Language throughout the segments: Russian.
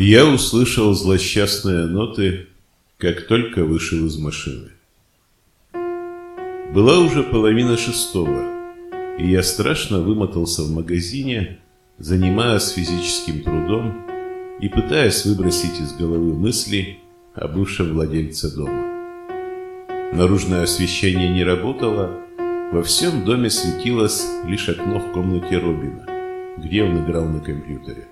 Я услышал злосчастные ноты, как только вышел из машины. Была уже половина шестого, и я страшно вымотался в магазине, занимаясь физическим трудом и пытаясь выбросить из головы мысли о бывшем владельце дома. Наружное освещение не работало, во всем доме светилось лишь окно в комнате Робина, где он играл на компьютере.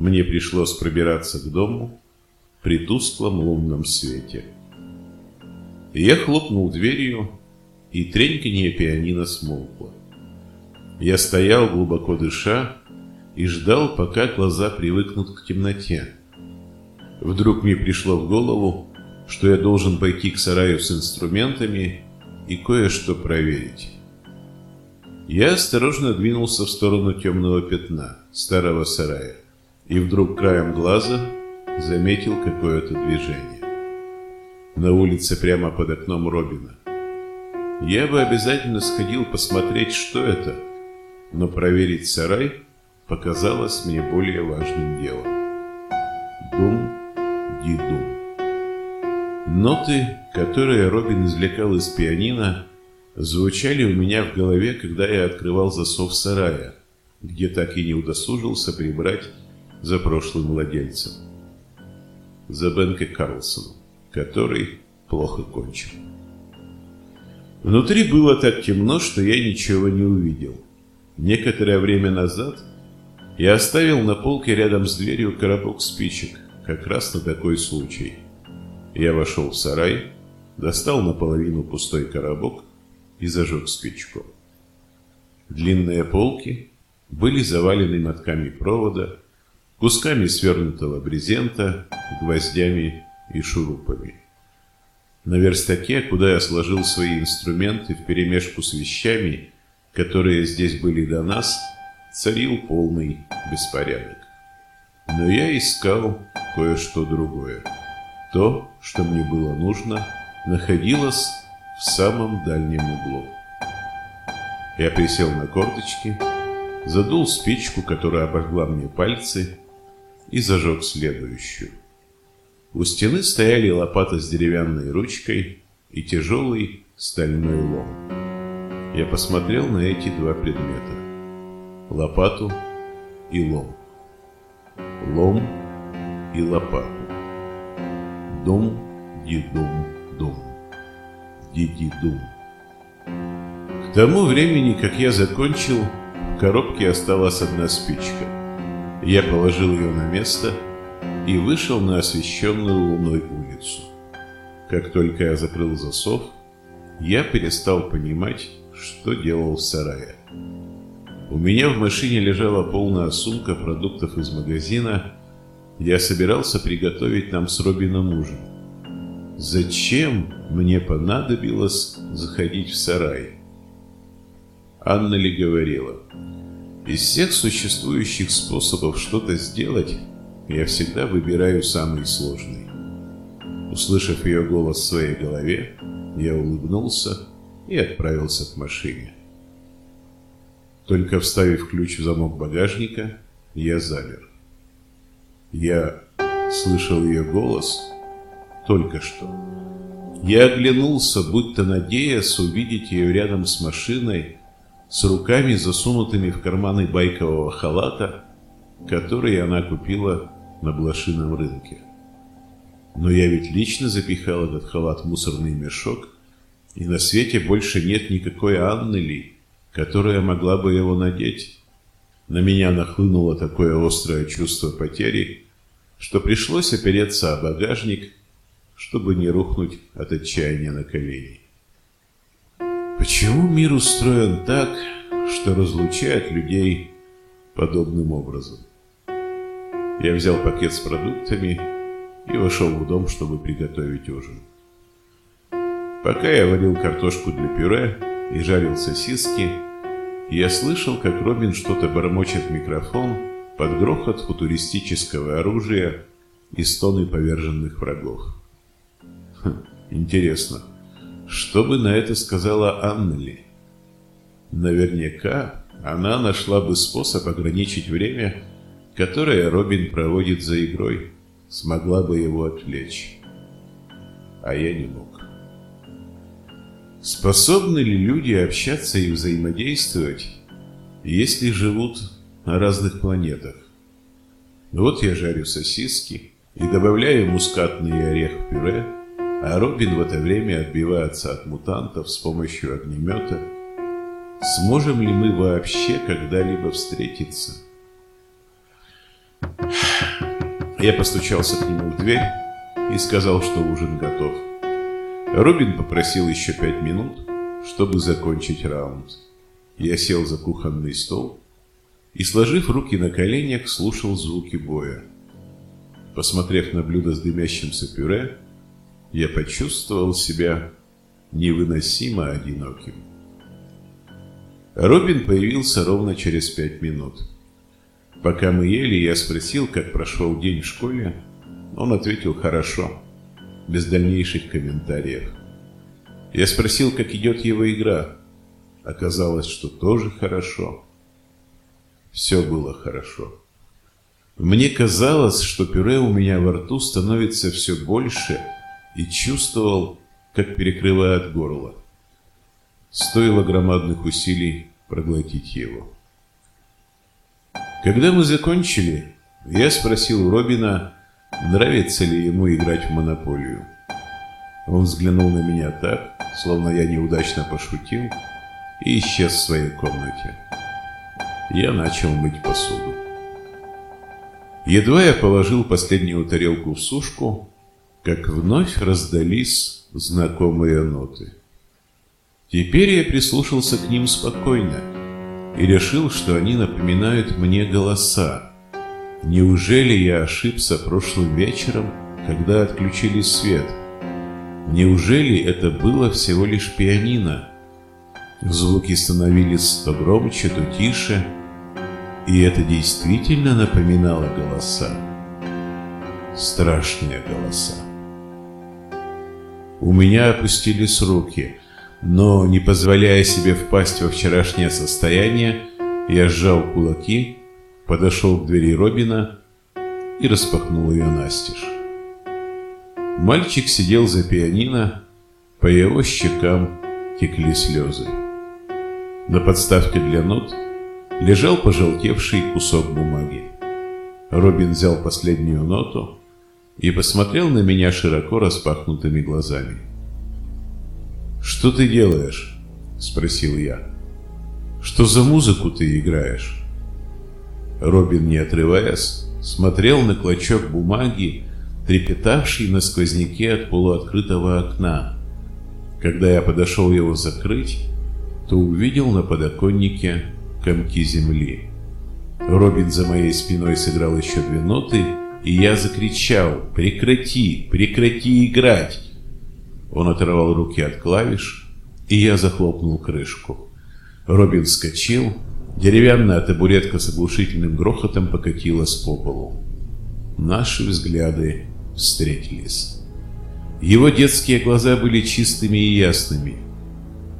Мне пришлось пробираться к дому при тусклом лунном свете. Я хлопнул дверью, и треньканье пианино смолкло. Я стоял, глубоко дыша, и ждал, пока глаза привыкнут к темноте. Вдруг мне пришло в голову, что я должен пойти к сараю с инструментами и кое-что проверить. Я осторожно двинулся в сторону темного пятна, старого сарая и вдруг краем глаза заметил какое-то движение. На улице прямо под окном Робина. Я бы обязательно сходил посмотреть, что это, но проверить сарай показалось мне более важным делом. Дум-ди-дум. Ноты, которые Робин извлекал из пианино, звучали у меня в голове, когда я открывал засов сарая, где так и не удосужился прибрать за прошлым владельцем, за Бенке Карлсоном, который плохо кончил. Внутри было так темно, что я ничего не увидел. Некоторое время назад я оставил на полке рядом с дверью коробок спичек, как раз на такой случай. Я вошел в сарай, достал наполовину пустой коробок и зажег спичку. Длинные полки были завалены мотками провода, кусками свернутого брезента, гвоздями и шурупами. На верстаке, куда я сложил свои инструменты вперемешку с вещами, которые здесь были до нас, царил полный беспорядок. Но я искал кое-что другое. То, что мне было нужно, находилось в самом дальнем углу. Я присел на корточки, задул спичку, которая обожгла мне пальцы, и зажег следующую. У стены стояли лопата с деревянной ручкой и тяжелый стальной лом. Я посмотрел на эти два предмета. Лопату и лом. Лом и лопату. Дум, дидум, дум. Диди-дум. К тому времени, как я закончил, в коробке осталась одна спичка. Я положил ее на место и вышел на освещенную луной улицу. Как только я закрыл засов, я перестал понимать, что делал в сарае. У меня в машине лежала полная сумка продуктов из магазина. Я собирался приготовить нам с Робином ужин. Зачем мне понадобилось заходить в сарай? Анна ли говорила, из всех существующих способов что-то сделать, я всегда выбираю самый сложный. Услышав ее голос в своей голове, я улыбнулся и отправился к машине. Только вставив ключ в замок багажника, я замер. Я слышал ее голос только что. Я оглянулся, будто надеясь увидеть ее рядом с машиной, с руками, засунутыми в карманы байкового халата, который она купила на блошином рынке. Но я ведь лично запихал этот халат в мусорный мешок, и на свете больше нет никакой Анны Ли, которая могла бы его надеть. На меня нахлынуло такое острое чувство потери, что пришлось опереться о багажник, чтобы не рухнуть от отчаяния на колени. Почему мир устроен так, что разлучает людей подобным образом? Я взял пакет с продуктами и вошел в дом, чтобы приготовить ужин. Пока я варил картошку для пюре и жарил сосиски, я слышал, как Робин что-то бормочет в микрофон под грохот футуристического оружия и стоны поверженных врагов. Хм, интересно, что бы на это сказала Аннели? Наверняка она нашла бы способ ограничить время, которое Робин проводит за игрой, смогла бы его отвлечь. А я не мог. Способны ли люди общаться и взаимодействовать, если живут на разных планетах? Вот я жарю сосиски и добавляю мускатный орех в пюре, а Робин в это время отбивается от мутантов с помощью огнемета. Сможем ли мы вообще когда-либо встретиться? Я постучался к нему в дверь и сказал, что ужин готов. Робин попросил еще пять минут, чтобы закончить раунд. Я сел за кухонный стол и, сложив руки на коленях, слушал звуки боя. Посмотрев на блюдо с дымящимся пюре, я почувствовал себя невыносимо одиноким. Робин появился ровно через пять минут. Пока мы ели, я спросил, как прошел день в школе. Он ответил «хорошо», без дальнейших комментариев. Я спросил, как идет его игра. Оказалось, что тоже хорошо. Все было хорошо. Мне казалось, что пюре у меня во рту становится все больше и чувствовал, как перекрывает горло. Стоило громадных усилий проглотить его. Когда мы закончили, я спросил Робина, нравится ли ему играть в монополию. Он взглянул на меня так, словно я неудачно пошутил, и исчез в своей комнате я начал мыть посуду. Едва я положил последнюю тарелку в сушку, как вновь раздались знакомые ноты. Теперь я прислушался к ним спокойно и решил, что они напоминают мне голоса. Неужели я ошибся прошлым вечером, когда отключили свет? Неужели это было всего лишь пианино? Звуки становились то громче, то тише, и это действительно напоминало голоса. Страшные голоса. У меня опустились руки, но, не позволяя себе впасть во вчерашнее состояние, я сжал кулаки, подошел к двери Робина и распахнул ее настежь. Мальчик сидел за пианино, по его щекам текли слезы. На подставке для нот – лежал пожелтевший кусок бумаги. Робин взял последнюю ноту и посмотрел на меня широко распахнутыми глазами. «Что ты делаешь?» – спросил я. «Что за музыку ты играешь?» Робин, не отрываясь, смотрел на клочок бумаги, трепетавший на сквозняке от полуоткрытого окна. Когда я подошел его закрыть, то увидел на подоконнике комки земли. Робин за моей спиной сыграл еще две ноты, и я закричал «Прекрати! Прекрати играть!» Он оторвал руки от клавиш, и я захлопнул крышку. Робин вскочил, деревянная табуретка с оглушительным грохотом покатилась по полу. Наши взгляды встретились. Его детские глаза были чистыми и ясными.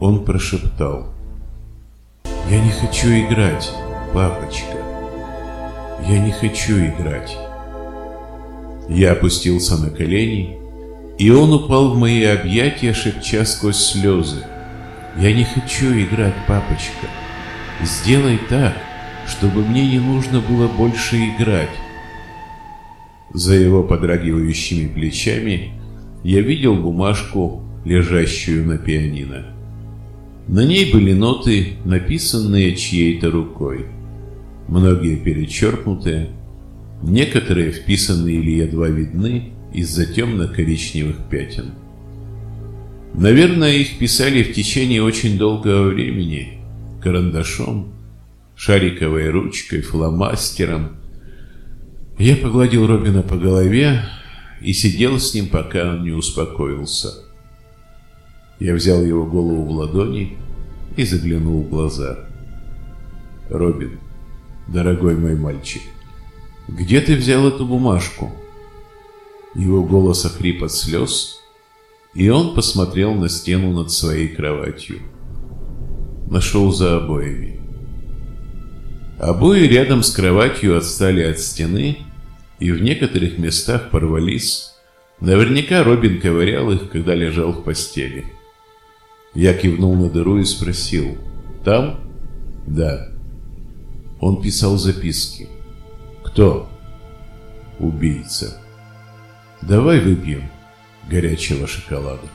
Он прошептал я не хочу играть, папочка. Я не хочу играть. Я опустился на колени, и он упал в мои объятия, шепча сквозь слезы. Я не хочу играть, папочка. Сделай так, чтобы мне не нужно было больше играть. За его подрагивающими плечами я видел бумажку, лежащую на пианино. На ней были ноты, написанные чьей-то рукой. Многие перечеркнутые, некоторые вписанные или едва видны из-за темно-коричневых пятен. Наверное, их писали в течение очень долгого времени, карандашом, шариковой ручкой, фломастером. Я погладил Робина по голове и сидел с ним, пока он не успокоился. Я взял его голову в ладони и заглянул в глаза. «Робин, дорогой мой мальчик, где ты взял эту бумажку?» Его голос охрип от слез, и он посмотрел на стену над своей кроватью. Нашел за обоями. Обои рядом с кроватью отстали от стены и в некоторых местах порвались. Наверняка Робин ковырял их, когда лежал в постели. Я кивнул на дыру и спросил. «Там?» «Да». Он писал записки. «Кто?» «Убийца». «Давай выпьем горячего шоколада».